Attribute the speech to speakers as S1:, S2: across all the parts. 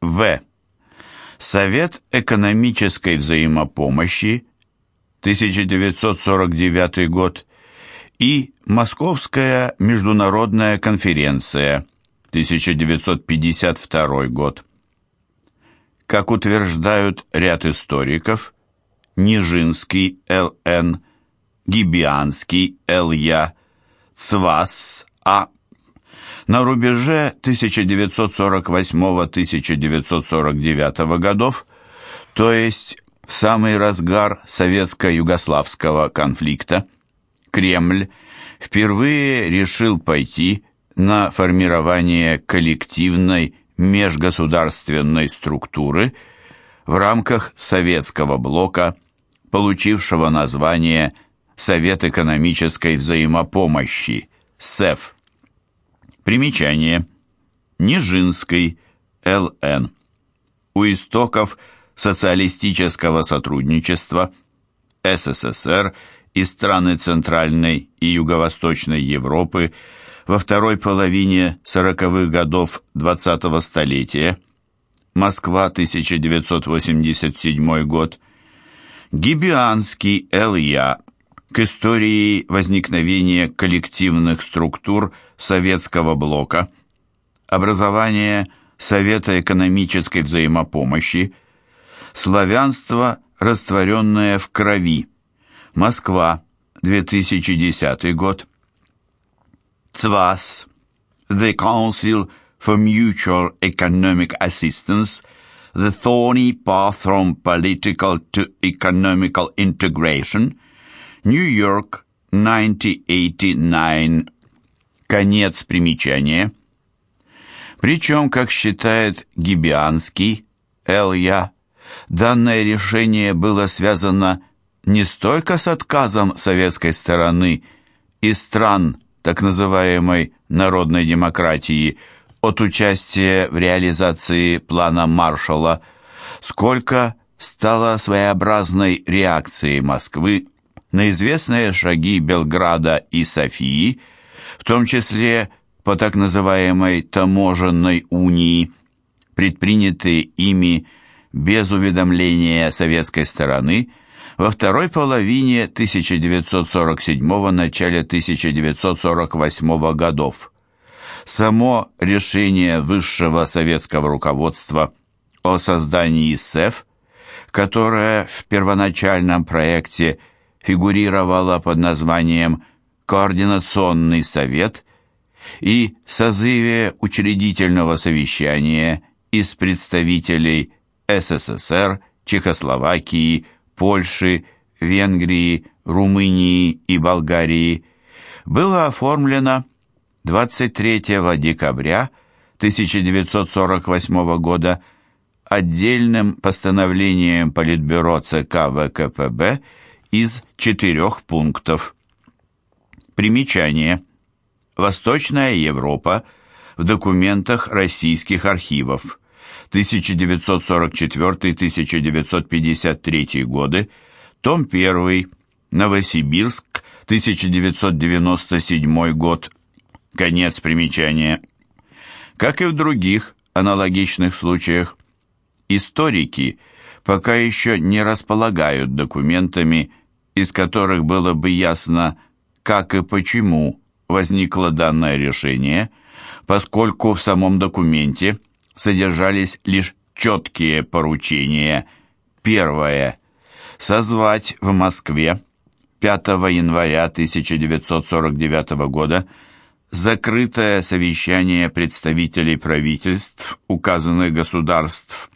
S1: В. Совет экономической взаимопомощи 1949 год и Московская международная конференция 1952 год. Как утверждают ряд историков, Нижинский Л.Н., Гибианский Л.Я., Цвас А. На рубеже 1948-1949 годов, то есть в самый разгар советско-югославского конфликта, Кремль впервые решил пойти на формирование коллективной межгосударственной структуры в рамках советского блока, получившего название Совет экономической взаимопомощи, СЭФ. Примечание. Нижинский, Л.Н. У истоков социалистического сотрудничества СССР и страны Центральной и Юго-Восточной Европы во второй половине 40-х годов 20-го столетия, Москва, 1987 год, Гибианский Л.Я. к истории возникновения коллективных структур советского блока, образование Совета экономической взаимопомощи, славянство, растворенное в крови, Москва, 2010 год, ЦВАС, The Council for Mutual Economic Assistance, The Thorny Path from Political to Economical Integration, York, 1989. Конец примечания. Причем, как считает Гибианский, Л.Я., данное решение было связано не столько с отказом советской стороны и стран так называемой народной демократии от участия в реализации плана Маршалла, сколько стало своеобразной реакцией Москвы на известные шаги Белграда и Софии, в том числе по так называемой таможенной унии, предпринятые ими без уведомления советской стороны – во второй половине 1947 начале 1948 годов. Само решение высшего советского руководства о создании СЭФ, которое в первоначальном проекте фигурировало под названием «Координационный совет» и созыве учредительного совещания из представителей СССР, Чехословакии, Польши, Венгрии, Румынии и Болгарии было оформлено 23 декабря 1948 года отдельным постановлением Политбюро ЦК ВКПБ из четырех пунктов. Примечание. Восточная Европа в документах российских архивов. 1944-1953 годы, том 1, Новосибирск, 1997 год, конец примечания. Как и в других аналогичных случаях, историки пока еще не располагают документами, из которых было бы ясно, как и почему возникло данное решение, поскольку в самом документе – содержались лишь четкие поручения. Первое. Созвать в Москве 5 января 1949 года закрытое совещание представителей правительств указанных государств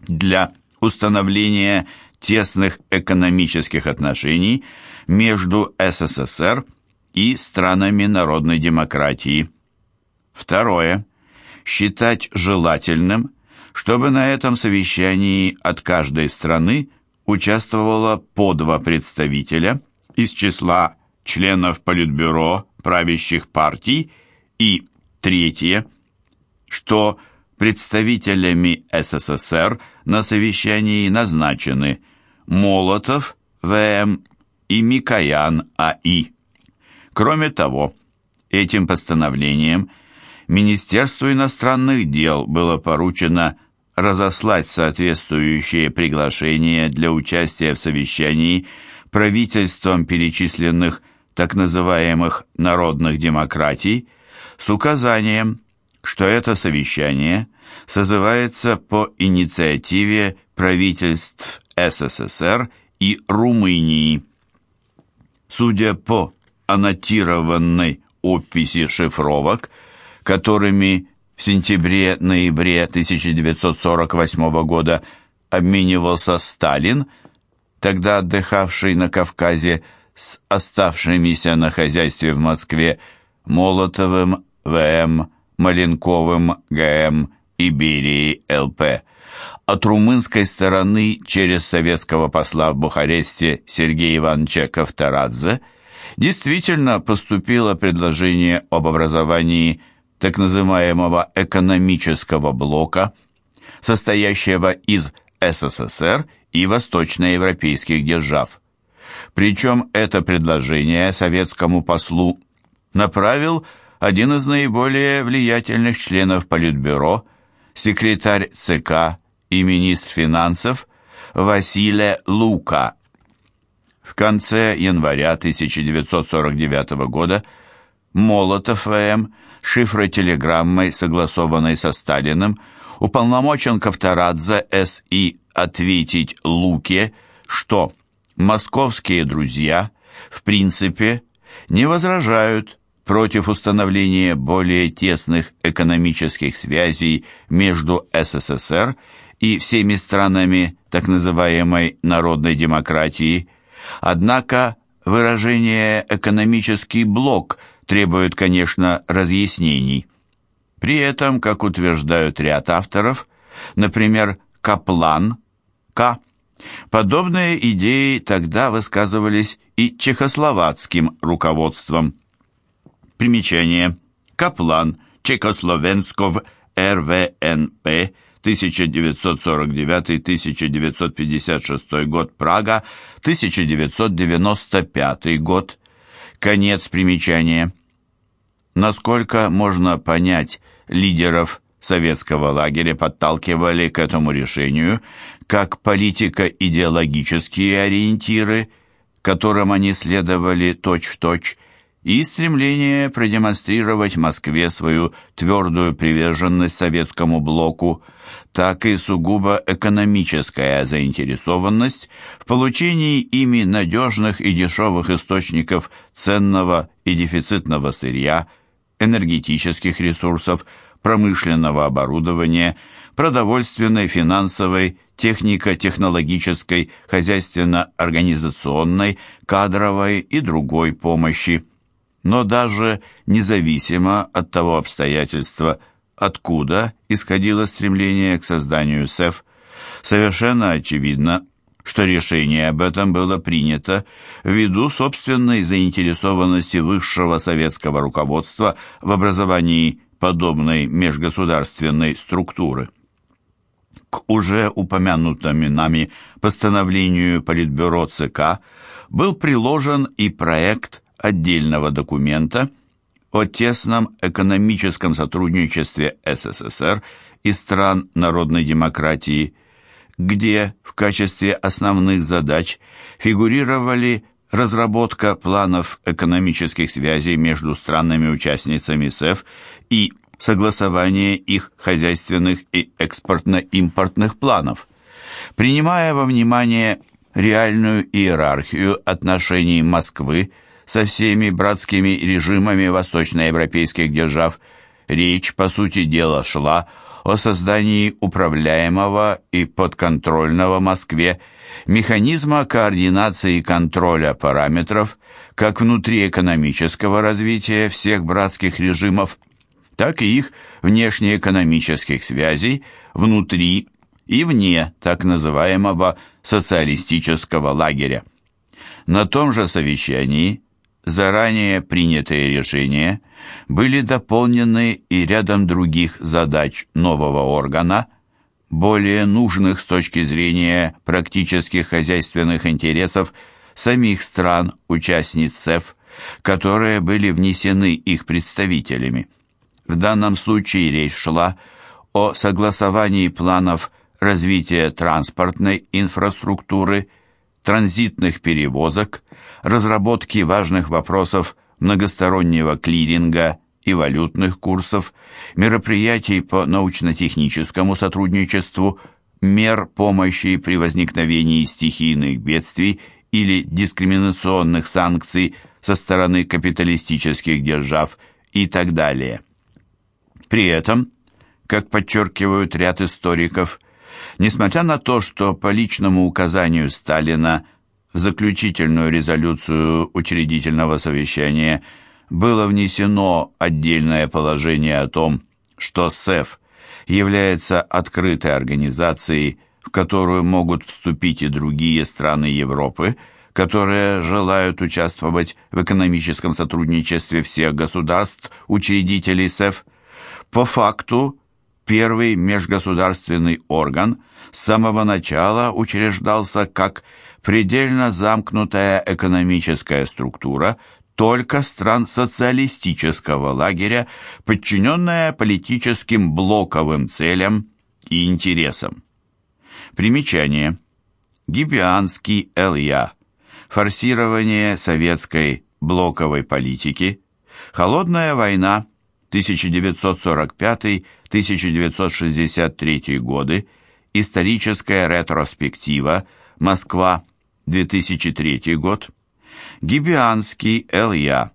S1: для установления тесных экономических отношений между СССР и странами народной демократии. Второе считать желательным, чтобы на этом совещании от каждой страны участвовало по два представителя из числа членов Политбюро правящих партий и третье, что представителями СССР на совещании назначены Молотов В.М. и Микоян А.И. Кроме того, этим постановлением – Министерству иностранных дел было поручено разослать соответствующие приглашения для участия в совещании правительством перечисленных так называемых народных демократий с указанием, что это совещание созывается по инициативе правительств СССР и Румынии. Судя по аннотированной описи шифровок, которыми в сентябре-ноябре 1948 года обменивался Сталин, тогда отдыхавший на Кавказе с оставшимися на хозяйстве в Москве Молотовым В.М., Маленковым Г.М. и Берией Л.П. От румынской стороны через советского посла в Бухаресте Сергея Ивановича Ковторадзе действительно поступило предложение об образовании так называемого экономического блока, состоящего из СССР и восточноевропейских держав. Причем это предложение советскому послу направил один из наиболее влиятельных членов Политбюро, секретарь ЦК и министр финансов Василий Лука. В конце января 1949 года Молотов В.М шифротелеграммой, согласованной со Сталиным, уполномочен Ковторадзе С.И. ответить Луке, что московские друзья, в принципе, не возражают против установления более тесных экономических связей между СССР и всеми странами так называемой народной демократии, однако выражение «экономический блок» – требует, конечно, разъяснений. При этом, как утверждают ряд авторов, например, Каплан, К., подобные идеи тогда высказывались и чехословацким руководством. Примечание. Каплан, Чехословенсков, РВНП, 1949-1956 год, Прага, 1995 год. Конец примечания. Насколько можно понять, лидеров советского лагеря подталкивали к этому решению как политико-идеологические ориентиры, которым они следовали точь-в-точь, -точь, и стремление продемонстрировать Москве свою твердую приверженность советскому блоку, так и сугубо экономическая заинтересованность в получении ими надежных и дешевых источников ценного и дефицитного сырья, энергетических ресурсов, промышленного оборудования, продовольственной, финансовой, технико-технологической, хозяйственно-организационной, кадровой и другой помощи но даже независимо от того обстоятельства, откуда исходило стремление к созданию СЭФ, совершенно очевидно, что решение об этом было принято ввиду собственной заинтересованности высшего советского руководства в образовании подобной межгосударственной структуры. К уже упомянутому нами постановлению Политбюро ЦК был приложен и проект отдельного документа о тесном экономическом сотрудничестве СССР и стран народной демократии, где в качестве основных задач фигурировали разработка планов экономических связей между странами-участницами СЭФ и согласование их хозяйственных и экспортно-импортных планов. Принимая во внимание реальную иерархию отношений Москвы со всеми братскими режимами восточноевропейских держав, речь, по сути дела, шла о создании управляемого и подконтрольного Москве механизма координации и контроля параметров как внутри экономического развития всех братских режимов, так и их внешнеэкономических связей внутри и вне так называемого социалистического лагеря. На том же совещании заранее принятые решения были дополнены и рядом других задач нового органа, более нужных с точки зрения практических хозяйственных интересов самих стран-участниц СЭФ, которые были внесены их представителями. В данном случае речь шла о согласовании планов развития транспортной инфраструктуры, транзитных перевозок, разработки важных вопросов многостороннего клиринга и валютных курсов, мероприятий по научно-техническому сотрудничеству, мер помощи при возникновении стихийных бедствий или дискриминационных санкций со стороны капиталистических держав и так далее. При этом, как подчеркивают ряд историков, несмотря на то, что по личному указанию Сталина в заключительную резолюцию учредительного совещания было внесено отдельное положение о том, что СЭФ является открытой организацией, в которую могут вступить и другие страны Европы, которые желают участвовать в экономическом сотрудничестве всех государств, учредителей СЭФ, по факту первый межгосударственный орган с самого начала учреждался как предельно замкнутая экономическая структура только стран социалистического лагеря, подчиненная политическим блоковым целям и интересам. Примечание. Гибианский Л.Я. Форсирование советской блоковой политики. Холодная война 1945-1963 годы. Историческая ретроспектива. Москва. 2003 год. Гибианский Л.Я.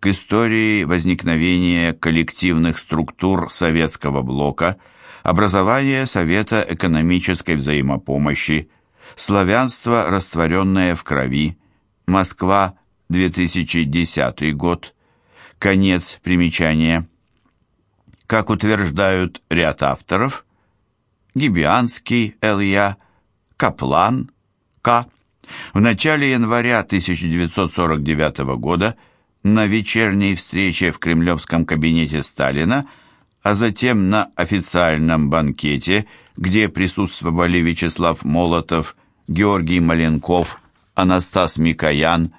S1: К истории возникновения коллективных структур советского блока, образование Совета экономической взаимопомощи, славянство, растворенное в крови, Москва, 2010 год, конец примечания. Как утверждают ряд авторов, Гибианский Л.Я., Каплан К., в начале января 1949 года на вечерней встрече в кремлевском кабинете Сталина, а затем на официальном банкете, где присутствовали Вячеслав Молотов, Георгий Маленков, Анастас Микоян,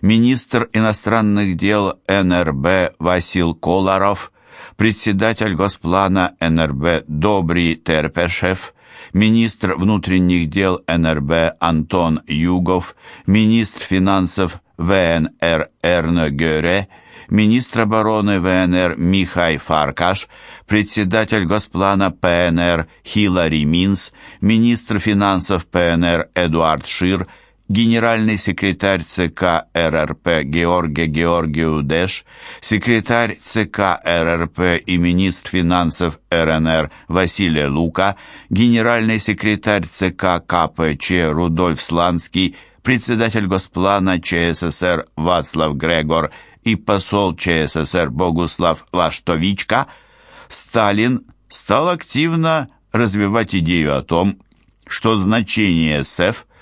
S1: министр иностранных дел НРБ Васил Коларов, председатель Госплана НРБ Добрий Терпешев, министр внутренних дел НРБ Антон Югов, министр финансов ВНР Эрне Гёре, министр обороны ВНР Михай Фаркаш, председатель Госплана ПНР Хилари Минс, министр финансов ПНР Эдуард Шир, генеральный секретарь ЦК РРП Георгий Георгиудеш, секретарь ЦК РРП и министр финансов РНР Василий Лука, генеральный секретарь ЦК КПЧ Рудольф Сланский, председатель Госплана ЧССР Вацлав Грегор и посол ЧССР Богуслав Лаштовичка, Сталин стал активно развивать идею о том, что значение СЭФ –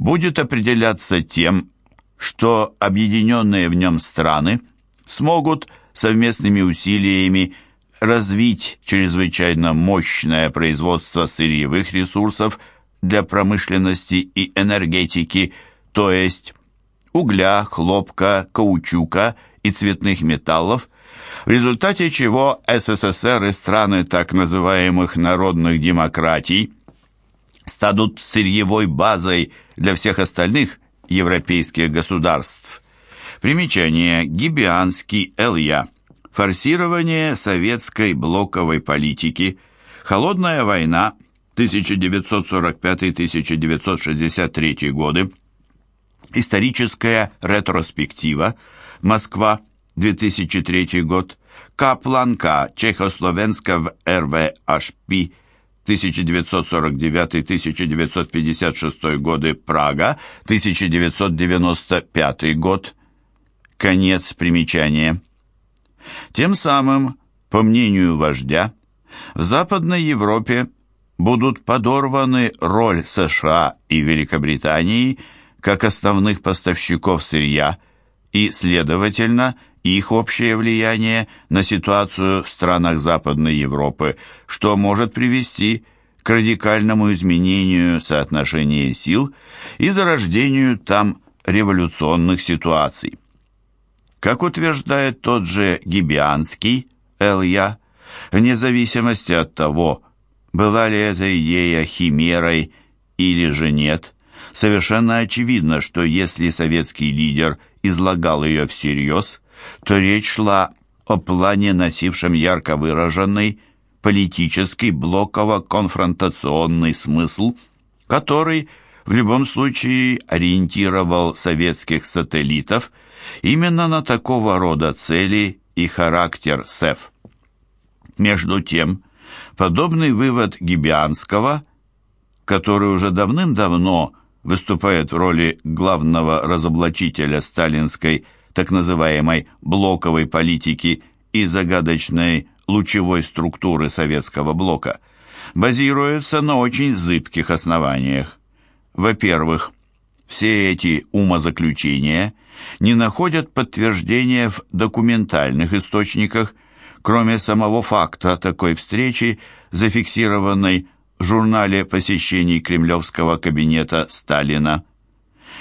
S1: будет определяться тем, что объединенные в нем страны смогут совместными усилиями развить чрезвычайно мощное производство сырьевых ресурсов для промышленности и энергетики, то есть угля, хлопка, каучука и цветных металлов, в результате чего СССР и страны так называемых народных демократий станут сырьевой базой для всех остальных европейских государств. Примечание. Гибианский Л.Я. Форсирование советской блоковой политики. Холодная война 1945-1963 годы. Историческая ретроспектива. Москва, 2003 год. Капланка Чехословенска в РВHP 1949-1956 годы Прага, 1995 год. Конец примечания. Тем самым, по мнению вождя, в Западной Европе будут подорваны роль США и Великобритании как основных поставщиков сырья и, следовательно, их общее влияние на ситуацию в странах Западной Европы, что может привести к радикальному изменению соотношения сил и зарождению там революционных ситуаций. Как утверждает тот же Гибианский, Л.Я., вне зависимости от того, Была ли эта идея химерой или же нет, совершенно очевидно, что если советский лидер излагал ее всерьез, то речь шла о плане, носившем ярко выраженный политический блоково-конфронтационный смысл, который в любом случае ориентировал советских сателлитов именно на такого рода цели и характер СЭФ. Между тем, подобный вывод Гибианского, который уже давным-давно выступает в роли главного разоблачителя сталинской так называемой блоковой политики и загадочной лучевой структуры советского блока, базируется на очень зыбких основаниях. Во-первых, все эти умозаключения не находят подтверждения в документальных источниках, кроме самого факта такой встречи, зафиксированной в журнале посещений кремлевского кабинета Сталина.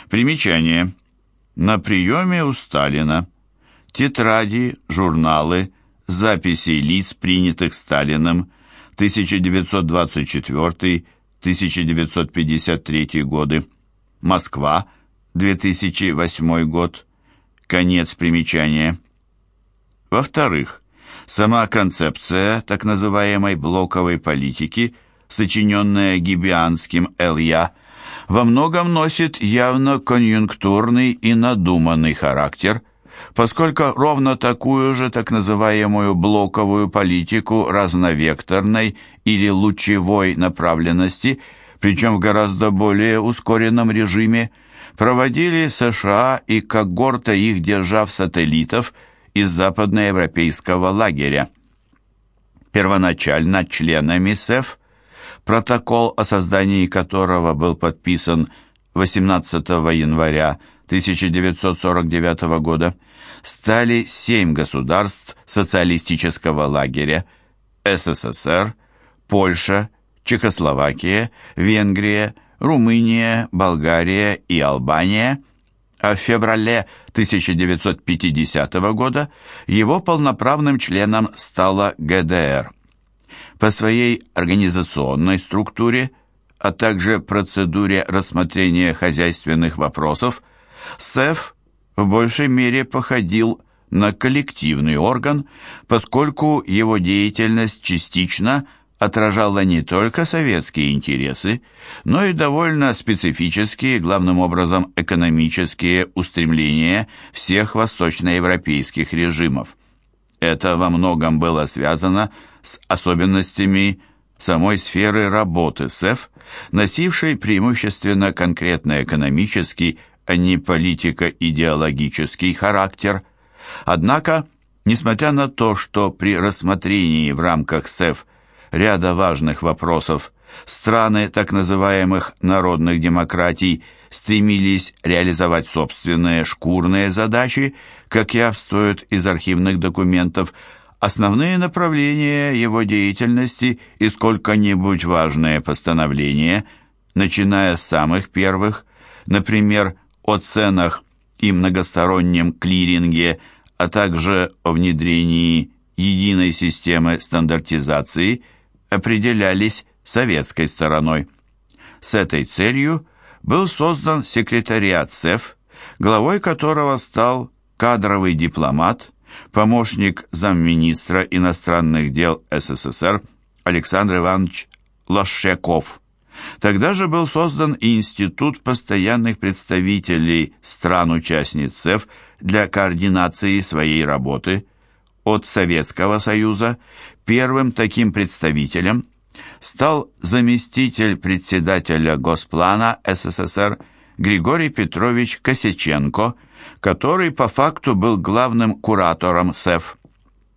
S1: Примечание. На приеме у Сталина. Тетради, журналы, записи лиц, принятых Сталиным, 1924-1953 годы. Москва, 2008 год. Конец примечания. Во-вторых, сама концепция так называемой блоковой политики, сочиненная Гибианским Л.Я., во многом носит явно конъюнктурный и надуманный характер, поскольку ровно такую же так называемую блоковую политику разновекторной или лучевой направленности, причем в гораздо более ускоренном режиме, проводили США и когорта их держав-сателлитов из западноевропейского лагеря. Первоначально членами СЭФ, протокол о создании которого был подписан 18 января 1949 года, стали семь государств социалистического лагеря СССР, Польша, Чехословакия, Венгрия, Румыния, Болгария и Албания, а в феврале 1950 года его полноправным членом стала ГДР. По своей организационной структуре, а также процедуре рассмотрения хозяйственных вопросов, СЭФ в большей мере походил на коллективный орган, поскольку его деятельность частично – отражала не только советские интересы, но и довольно специфические, главным образом экономические устремления всех восточноевропейских режимов. Это во многом было связано с особенностями самой сферы работы СЭФ, носившей преимущественно конкретно экономический, а не политико-идеологический характер. Однако, несмотря на то, что при рассмотрении в рамках СЭФ ряда важных вопросов страны так называемых народных демократий стремились реализовать собственные шкурные задачи, как явствует из архивных документов, основные направления его деятельности и сколько-нибудь важные постановления, начиная с самых первых, например, о ценах и многостороннем клиринге, а также о внедрении единой системы стандартизации – определялись советской стороной. С этой целью был создан секретариат СЭФ, главой которого стал кадровый дипломат, помощник замминистра иностранных дел СССР Александр Иванович Лошаков. Тогда же был создан и Институт постоянных представителей стран-участниц СЭФ для координации своей работы – от Советского Союза первым таким представителем стал заместитель председателя Госплана СССР Григорий Петрович Косяченко, который по факту был главным куратором СЭФ.